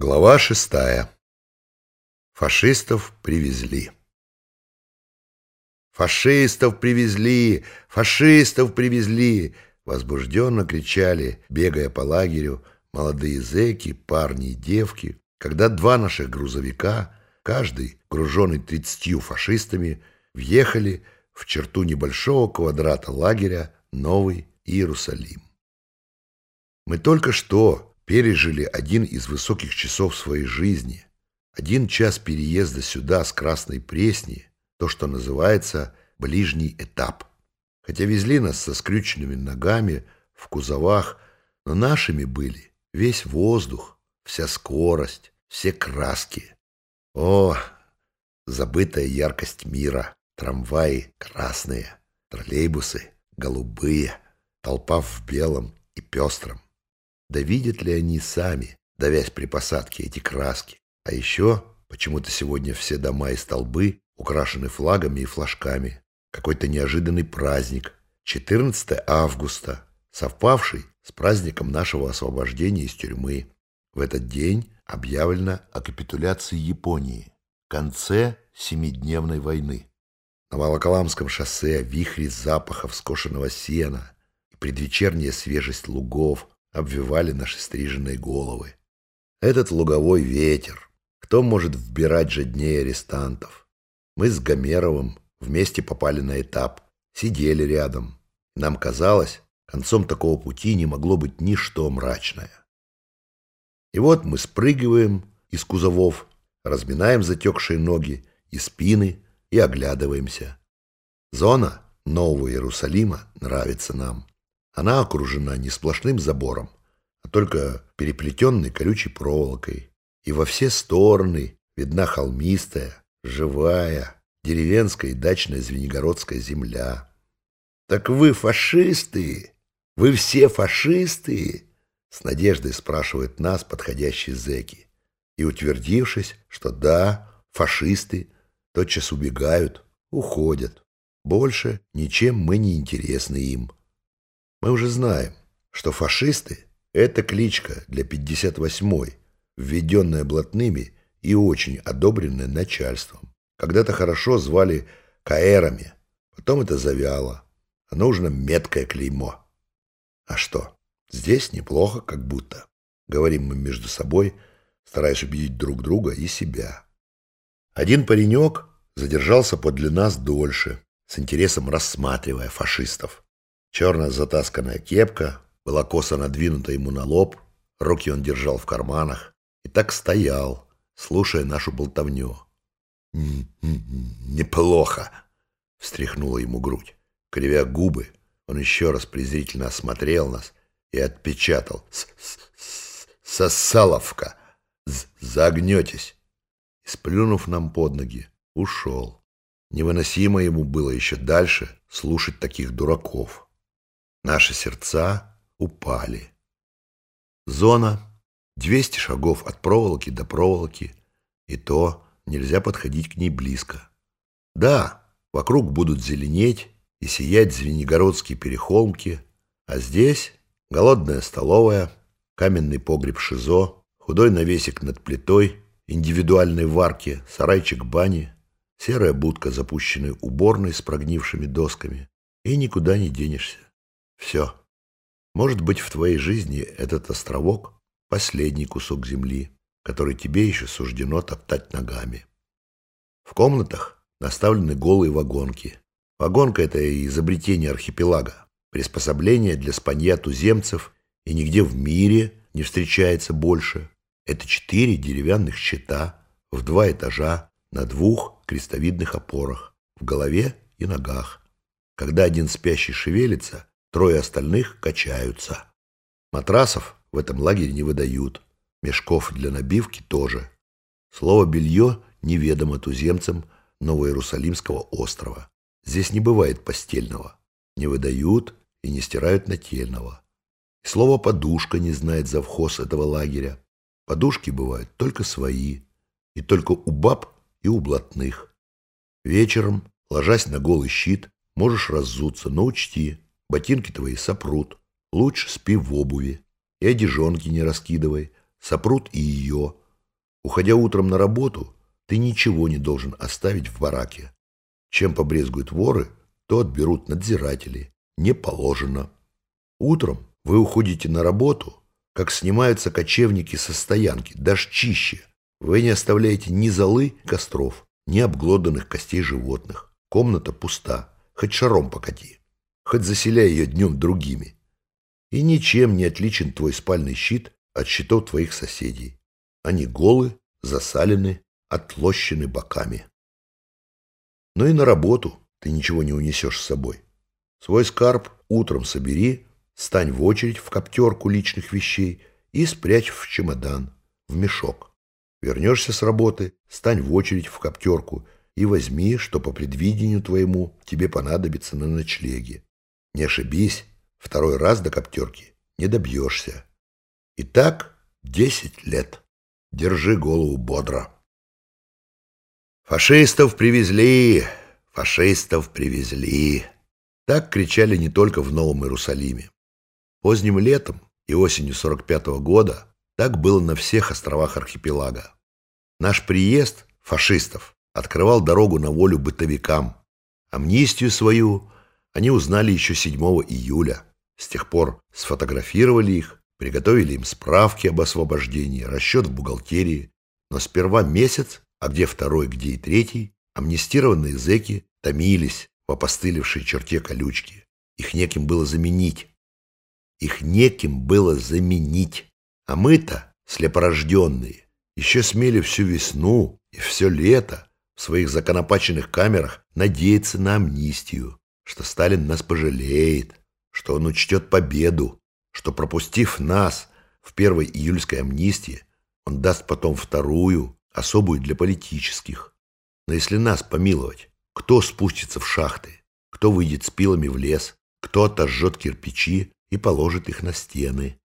Глава шестая. Фашистов привезли. «Фашистов привезли! Фашистов привезли!» Возбужденно кричали, бегая по лагерю, молодые зэки, парни и девки, когда два наших грузовика, каждый груженный тридцатью фашистами, въехали в черту небольшого квадрата лагеря Новый Иерусалим. Мы только что пережили один из высоких часов своей жизни, один час переезда сюда с Красной Пресни, то, что называется ближний этап. Хотя везли нас со скрюченными ногами в кузовах, но нашими были весь воздух, вся скорость, все краски. О, забытая яркость мира, трамваи красные, троллейбусы голубые, толпа в белом и пестром. Да видят ли они сами, давясь при посадке, эти краски? А еще почему-то сегодня все дома и столбы украшены флагами и флажками. Какой-то неожиданный праздник. 14 августа, совпавший с праздником нашего освобождения из тюрьмы. В этот день объявлено о капитуляции Японии, конце семидневной войны. На Волоколамском шоссе вихри запахов скошенного сена и предвечерняя свежесть лугов, обвивали наши стриженные головы. Этот луговой ветер, кто может вбирать же дней арестантов? Мы с Гомеровым вместе попали на этап, сидели рядом. Нам казалось, концом такого пути не могло быть ничто мрачное. И вот мы спрыгиваем из кузовов, разминаем затекшие ноги и спины и оглядываемся. Зона Нового Иерусалима нравится нам. Она окружена не сплошным забором, а только переплетенной колючей проволокой. И во все стороны видна холмистая, живая, деревенская и дачная звенигородская земля. «Так вы фашисты? Вы все фашисты?» С надеждой спрашивают нас подходящие зэки. И утвердившись, что да, фашисты, тотчас убегают, уходят. Больше ничем мы не интересны им. Мы уже знаем, что фашисты – это кличка для 58-й, введенная блатными и очень одобренная начальством. Когда-то хорошо звали каэрами, потом это завяло, а нужно меткое клеймо. А что, здесь неплохо как будто. Говорим мы между собой, стараясь убедить друг друга и себя. Один паренек задержался подле нас дольше, с интересом рассматривая фашистов. Черная затасканная кепка была косо надвинута ему на лоб, руки он держал в карманах и так стоял, слушая нашу болтовню. «Неплохо!» — встряхнула ему грудь. Кривя губы, он еще раз презрительно осмотрел нас и отпечатал. «Сосаловка! Загнетесь!» И, сплюнув нам под ноги, ушел. Невыносимо ему было еще дальше слушать таких дураков. Наши сердца упали. Зона — 200 шагов от проволоки до проволоки, и то нельзя подходить к ней близко. Да, вокруг будут зеленеть и сиять звенигородские перехолмки, а здесь голодная столовая, каменный погреб ШИЗО, худой навесик над плитой, индивидуальной варки, сарайчик бани, серая будка, запущенная уборной с прогнившими досками, и никуда не денешься. Все. Может быть, в твоей жизни этот островок — последний кусок земли, который тебе еще суждено топтать ногами. В комнатах наставлены голые вагонки. Вагонка — это изобретение архипелага, приспособление для спанья туземцев, и нигде в мире не встречается больше. Это четыре деревянных щита в два этажа на двух крестовидных опорах, в голове и ногах. Когда один спящий шевелится, Трое остальных качаются. Матрасов в этом лагере не выдают. Мешков для набивки тоже. Слово «белье» неведомо туземцам Новоиерусалимского острова. Здесь не бывает постельного. Не выдают и не стирают нательного. И слово «подушка» не знает завхоз этого лагеря. Подушки бывают только свои. И только у баб и у блатных. Вечером, ложась на голый щит, можешь разуться, но учти, Ботинки твои сопрут. Лучше спи в обуви. И одежонки не раскидывай. Сопрут и ее. Уходя утром на работу, ты ничего не должен оставить в бараке. Чем побрезгуют воры, то отберут надзиратели. Не положено. Утром вы уходите на работу, как снимаются кочевники со стоянки, даже чище. Вы не оставляете ни золы костров, ни обглоданных костей животных. Комната пуста, хоть шаром покати, хоть заселяй ее днем другими. И ничем не отличен твой спальный щит от щитов твоих соседей. Они голы, засалены, отлощены боками. Но и на работу ты ничего не унесешь с собой. Свой скарб утром собери, стань в очередь в коптерку личных вещей и спрячь в чемодан, в мешок. Вернешься с работы, стань в очередь в коптерку и возьми, что по предвидению твоему тебе понадобится на ночлеге. Не ошибись, второй раз до коптерки не добьешься. И так десять лет. Держи голову бодро. Фашистов привезли, фашистов привезли. Так кричали не только в Новом Иерусалиме. Поздним летом и осенью 45 -го года так было на всех островах архипелага. Наш приезд фашистов открывал дорогу на волю бытовикам. Амнистию свою они узнали еще 7 июля. С тех пор сфотографировали их, приготовили им справки об освобождении, расчет в бухгалтерии. Но сперва месяц, а где второй, где и третий, амнистированные зэки томились в опостылевшей черте колючки. Их неким было заменить. Их неким было заменить. А мы-то, слепорожденные, еще смели всю весну и все лето в своих законопаченных камерах надеяться на амнистию, что Сталин нас пожалеет, что он учтет победу, что, пропустив нас в первой июльской амнистии, он даст потом вторую, особую для политических. Но если нас помиловать, кто спустится в шахты, кто выйдет с пилами в лес, кто отожжет кирпичи и положит их на стены.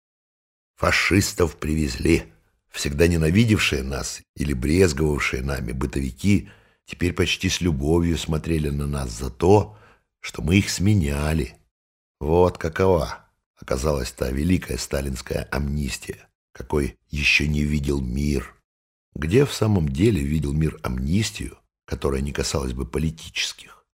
Фашистов привезли. Всегда ненавидевшие нас или брезговавшие нами бытовики теперь почти с любовью смотрели на нас за то, что мы их сменяли. Вот какова оказалась та великая сталинская амнистия, какой еще не видел мир. Где в самом деле видел мир амнистию, которая не касалась бы политических?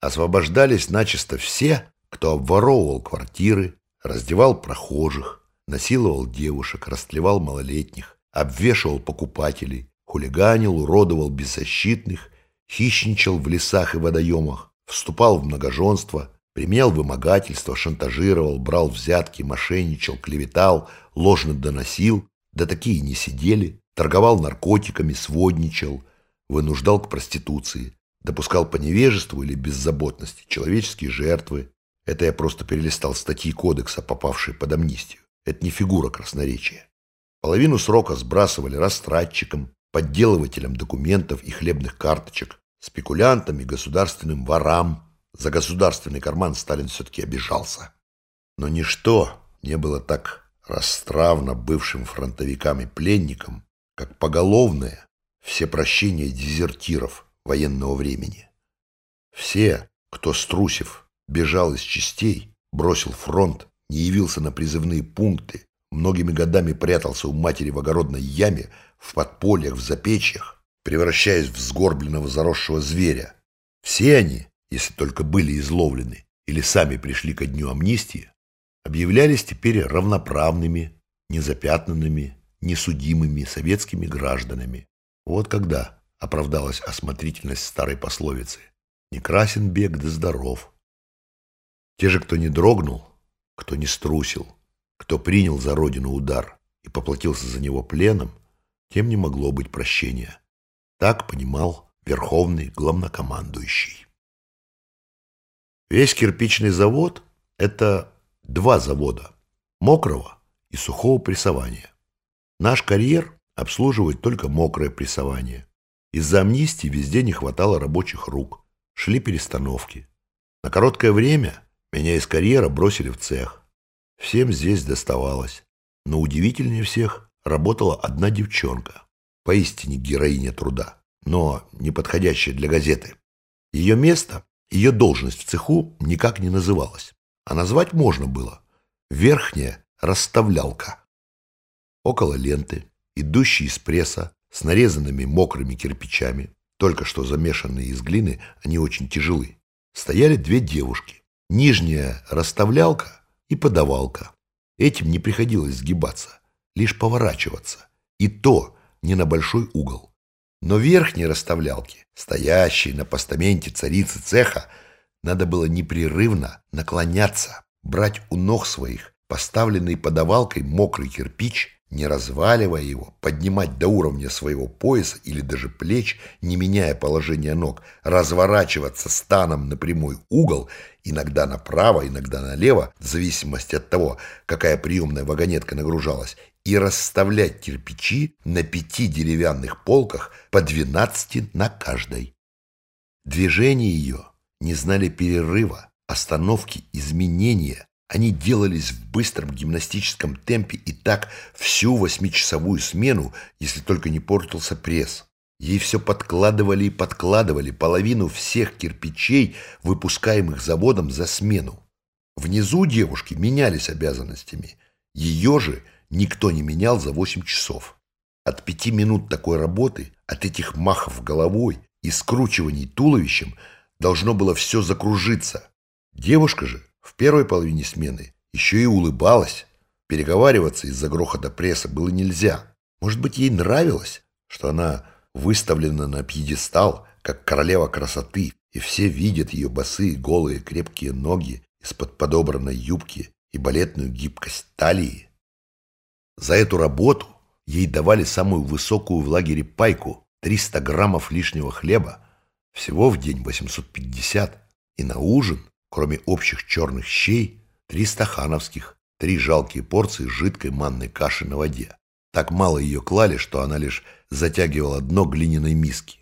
Освобождались начисто все, кто обворовывал квартиры, раздевал прохожих, насиловал девушек, растлевал малолетних, обвешивал покупателей, хулиганил, уродовал беззащитных, хищничал в лесах и водоемах, вступал в многоженство, применял вымогательство, шантажировал, брал взятки, мошенничал, клеветал, ложно доносил, да такие не сидели, торговал наркотиками, сводничал, вынуждал к проституции, допускал по невежеству или беззаботности человеческие жертвы, это я просто перелистал статьи кодекса, попавшие под амнистию. Это не фигура красноречия. Половину срока сбрасывали растратчикам, подделывателям документов и хлебных карточек, спекулянтам и государственным ворам. За государственный карман Сталин все-таки обижался. Но ничто не было так расстравно бывшим фронтовикам и пленникам, как поголовное все прощения дезертиров военного времени. Все, кто струсив бежал из частей, бросил фронт, не явился на призывные пункты, многими годами прятался у матери в огородной яме, в подпольях, в запечьях, превращаясь в сгорбленного заросшего зверя. Все они, если только были изловлены или сами пришли ко дню амнистии, объявлялись теперь равноправными, незапятнанными, несудимыми советскими гражданами. Вот когда оправдалась осмотрительность старой пословицы «Не красен бег, да здоров». Те же, кто не дрогнул, кто не струсил, кто принял за родину удар и поплатился за него пленом, тем не могло быть прощения. Так понимал верховный главнокомандующий. Весь кирпичный завод – это два завода – мокрого и сухого прессования. Наш карьер обслуживает только мокрое прессование. Из-за амнистии везде не хватало рабочих рук, шли перестановки. На короткое время – меня из карьера бросили в цех. Всем здесь доставалось. Но удивительнее всех работала одна девчонка. Поистине героиня труда, но не подходящая для газеты. Ее место, ее должность в цеху никак не называлась. А назвать можно было. Верхняя расставлялка. Около ленты, идущий из пресса, с нарезанными мокрыми кирпичами, только что замешанные из глины, они очень тяжелы. Стояли две девушки, нижняя расставлялка и подавалка. Этим не приходилось сгибаться, лишь поворачиваться, и то не на большой угол. Но верхней расставлялки, стоящей на постаменте царицы цеха, надо было непрерывно наклоняться, брать у ног своих поставленный подавалкой мокрый кирпич не разваливая его, поднимать до уровня своего пояса или даже плеч, не меняя положение ног, разворачиваться станом на прямой угол, иногда направо, иногда налево, в зависимости от того, какая приемная вагонетка нагружалась, и расставлять кирпичи на пяти деревянных полках по двенадцати на каждой. Движения ее не знали перерыва, остановки, изменения, они делались в быстром гимнастическом темпе и так всю восьмичасовую смену, если только не портился пресс. Ей все подкладывали и подкладывали половину всех кирпичей, выпускаемых заводом за смену. Внизу девушки менялись обязанностями. Ее же никто не менял за восемь часов. От пяти минут такой работы, от этих махов головой и скручиваний туловищем должно было все закружиться. Девушка же в первой половине смены еще и улыбалась. Переговариваться из-за грохота пресса было нельзя. Может быть, ей нравилось, что она выставлена на пьедестал, как королева красоты, и все видят ее босые, голые, крепкие ноги из-под подобранной юбки и балетную гибкость талии. За эту работу ей давали самую высокую в лагере пайку – 300 граммов лишнего хлеба, всего в день 850, и на ужин Кроме общих черных щей, три стахановских, три жалкие порции жидкой манной каши на воде. Так мало ее клали, что она лишь затягивала дно глиняной миски.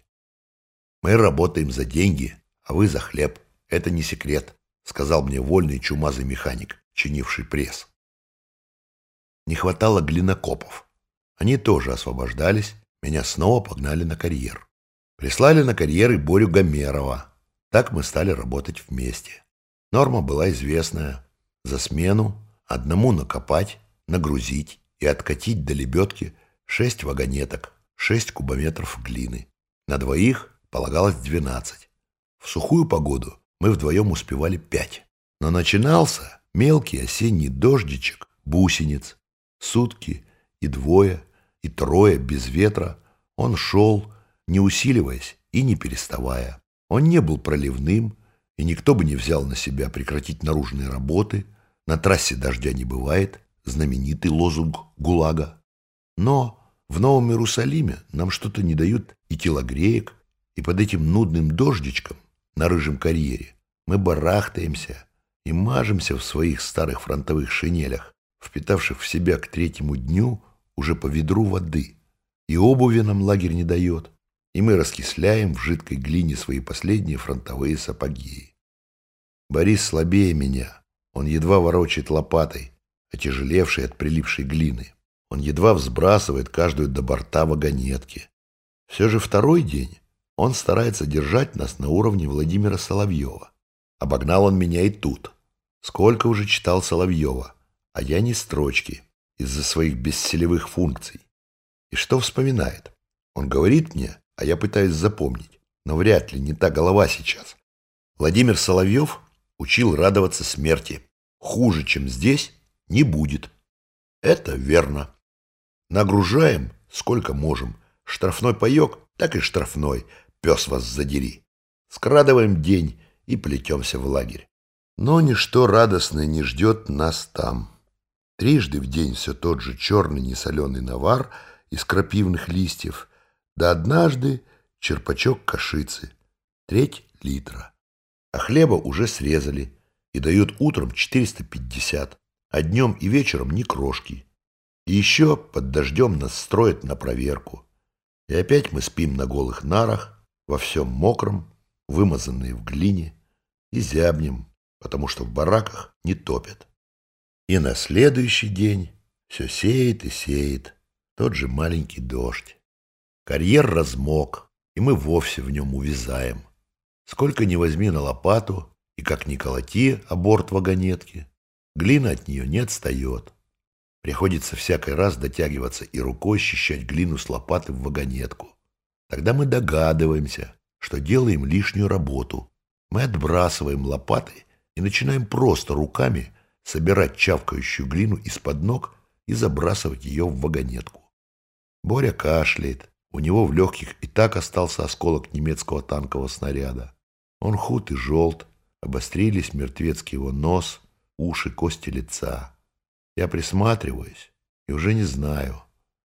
«Мы работаем за деньги, а вы за хлеб. Это не секрет», — сказал мне вольный чумазый механик, чинивший пресс. Не хватало глинокопов. Они тоже освобождались, меня снова погнали на карьер. Прислали на карьер и Борю Гомерова. Так мы стали работать вместе. Норма была известная. За смену одному накопать, нагрузить и откатить до лебедки шесть вагонеток, шесть кубометров глины. На двоих полагалось двенадцать. В сухую погоду мы вдвоем успевали пять. Но начинался мелкий осенний дождичек, бусениц. Сутки и двое, и трое без ветра. Он шел, не усиливаясь и не переставая. Он не был проливным, и никто бы не взял на себя прекратить наружные работы. На трассе дождя не бывает, знаменитый лозунг ГУЛАГа. Но в Новом Иерусалиме нам что-то не дают и телогреек, и под этим нудным дождичком на рыжем карьере мы барахтаемся и мажемся в своих старых фронтовых шинелях, впитавших в себя к третьему дню уже по ведру воды. И обуви нам лагерь не дает, и мы раскисляем в жидкой глине свои последние фронтовые сапоги. Борис слабее меня. Он едва ворочает лопатой, отяжелевшей от прилипшей глины. Он едва взбрасывает каждую до борта вагонетки. Все же второй день он старается держать нас на уровне Владимира Соловьева. Обогнал он меня и тут. Сколько уже читал Соловьева, а я не строчки из-за своих бесселевых функций. И что вспоминает? Он говорит мне, а я пытаюсь запомнить. Но вряд ли не та голова сейчас. Владимир Соловьев учил радоваться смерти. Хуже, чем здесь, не будет. Это верно. Нагружаем сколько можем. Штрафной паек, так и штрафной. Пес вас задери. Скрадываем день и плетемся в лагерь. Но ничто радостное не ждет нас там. Трижды в день все тот же черный несоленый навар из крапивных листьев – да однажды черпачок кашицы, треть литра. А хлеба уже срезали и дают утром 450, а днем и вечером ни крошки. И еще под дождем нас строят на проверку. И опять мы спим на голых нарах, во всем мокром, вымазанные в глине, и зябнем, потому что в бараках не топят. И на следующий день все сеет и сеет тот же маленький дождь. Карьер размок, и мы вовсе в нем увязаем. Сколько ни возьми на лопату, и как ни колоти о борт вагонетки, глина от нее не отстает. Приходится всякий раз дотягиваться и рукой счищать глину с лопаты в вагонетку. Тогда мы догадываемся, что делаем лишнюю работу. Мы отбрасываем лопаты и начинаем просто руками собирать чавкающую глину из-под ног и забрасывать ее в вагонетку. Боря кашляет. У него в легких и так остался осколок немецкого танкового снаряда. Он худ и желт, обострились мертвецкий его нос, уши, кости лица. Я присматриваюсь и уже не знаю,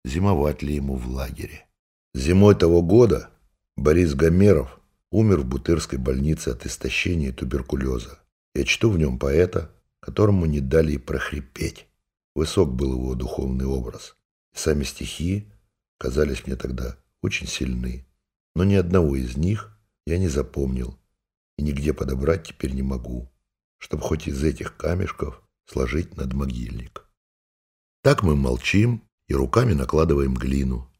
зимовать ли ему в лагере. Зимой того года Борис Гомеров умер в Бутырской больнице от истощения и туберкулеза. Я чту в нем поэта, которому не дали и прохрипеть. Высок был его духовный образ. И сами стихи казались мне тогда очень сильны. Но ни одного из них я не запомнил и нигде подобрать теперь не могу, чтобы хоть из этих камешков сложить над могильник. Так мы молчим и руками накладываем глину.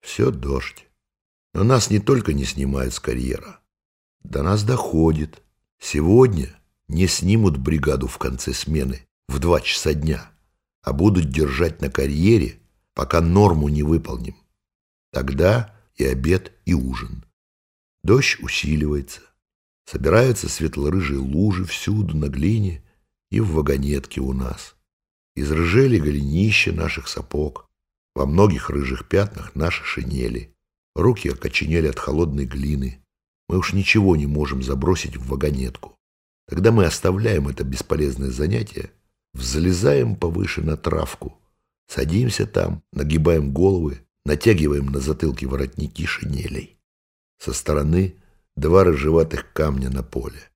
Все дождь. Но нас не только не снимают с карьера. До нас доходит. Сегодня не снимут бригаду в конце смены в два часа дня, а будут держать на карьере, пока норму не выполним. Тогда и обед, и ужин. Дождь усиливается. Собираются светло-рыжие лужи всюду на глине и в вагонетке у нас. Изрыжели голенища наших сапог, во многих рыжих пятнах наши шинели. Руки окоченели от холодной глины. Мы уж ничего не можем забросить в вагонетку. Тогда мы оставляем это бесполезное занятие, взлезаем повыше на травку, садимся там, нагибаем головы, натягиваем на затылке воротники шинелей. Со стороны два рыжеватых камня на поле.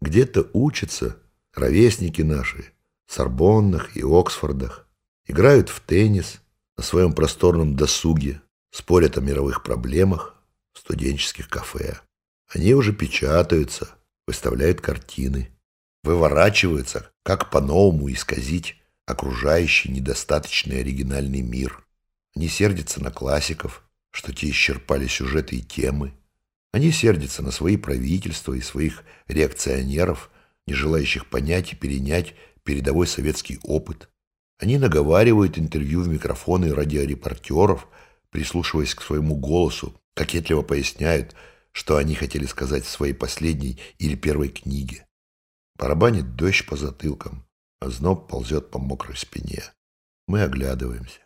Где-то учатся ровесники наши, Сорбоннах и Оксфордах, играют в теннис на своем просторном досуге, спорят о мировых проблемах в студенческих кафе. Они уже печатаются, выставляют картины, выворачиваются, как по-новому исказить окружающий недостаточный оригинальный мир. Они сердятся на классиков, что те исчерпали сюжеты и темы. Они сердятся на свои правительства и своих реакционеров, не желающих понять и перенять передовой советский опыт. Они наговаривают интервью в микрофоны радиорепортеров, прислушиваясь к своему голосу, кокетливо поясняют, что они хотели сказать в своей последней или первой книге. Барабанит дождь по затылкам, а зноб ползет по мокрой спине. Мы оглядываемся.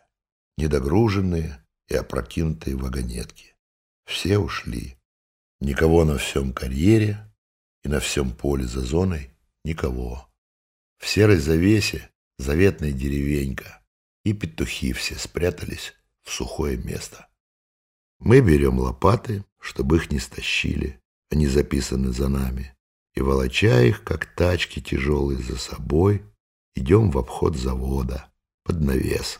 Недогруженные и опрокинутые вагонетки. Все ушли. Никого на всем карьере, и на всем поле за зоной никого. В серой завесе заветная деревенька, и петухи все спрятались в сухое место. Мы берем лопаты, чтобы их не стащили, они записаны за нами, и, волоча их, как тачки тяжелые за собой, идем в обход завода, под навес.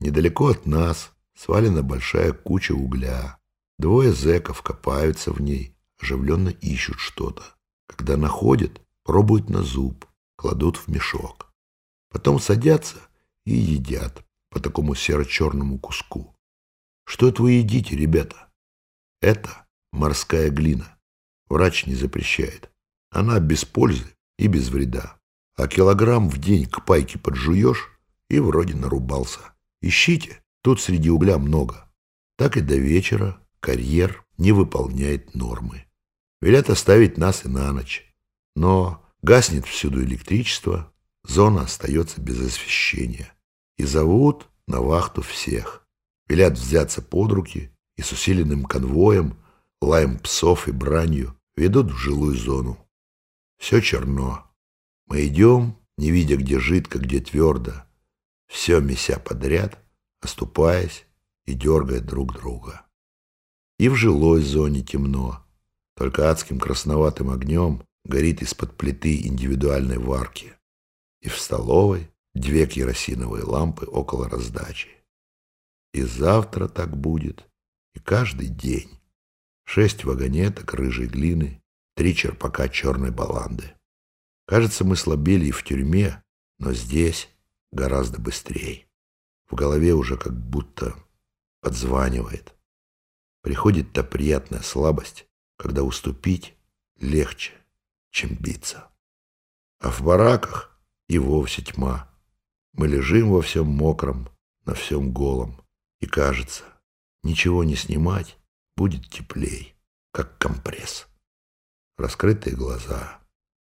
Недалеко от нас свалена большая куча угля. Двое зэков копаются в ней, оживленно ищут что-то. Когда находят, пробуют на зуб, кладут в мешок. Потом садятся и едят по такому серо-черному куску. Что это вы едите, ребята? Это морская глина. Врач не запрещает. Она без пользы и без вреда. А килограмм в день к пайке поджуешь и вроде нарубался. Ищите, тут среди угля много. Так и до вечера карьер не выполняет нормы. Велят оставить нас и на ночь. Но гаснет всюду электричество, зона остается без освещения. И зовут на вахту всех. Велят взяться под руки и с усиленным конвоем, лаем псов и бранью ведут в жилую зону. Все черно. Мы идем, не видя, где жидко, где твердо. Все меся подряд, оступаясь и дергая друг друга. И в жилой зоне темно. Только адским красноватым огнем горит из-под плиты индивидуальной варки. И в столовой две керосиновые лампы около раздачи. И завтра так будет, и каждый день. Шесть вагонеток рыжей глины, три черпака черной баланды. Кажется, мы слабели и в тюрьме, но здесь гораздо быстрее. В голове уже как будто подзванивает. Приходит та приятная слабость, когда уступить легче, чем биться. А в бараках и вовсе тьма. Мы лежим во всем мокром, на всем голом. И кажется, ничего не снимать будет теплей, как компресс. Раскрытые глаза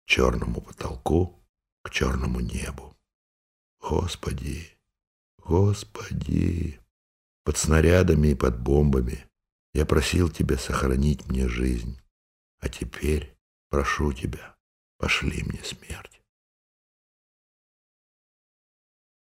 к черному потолку, к черному небу. Господи, Господи, под снарядами и под бомбами я просил Тебя сохранить мне жизнь, а теперь прошу Тебя, пошли мне смерть.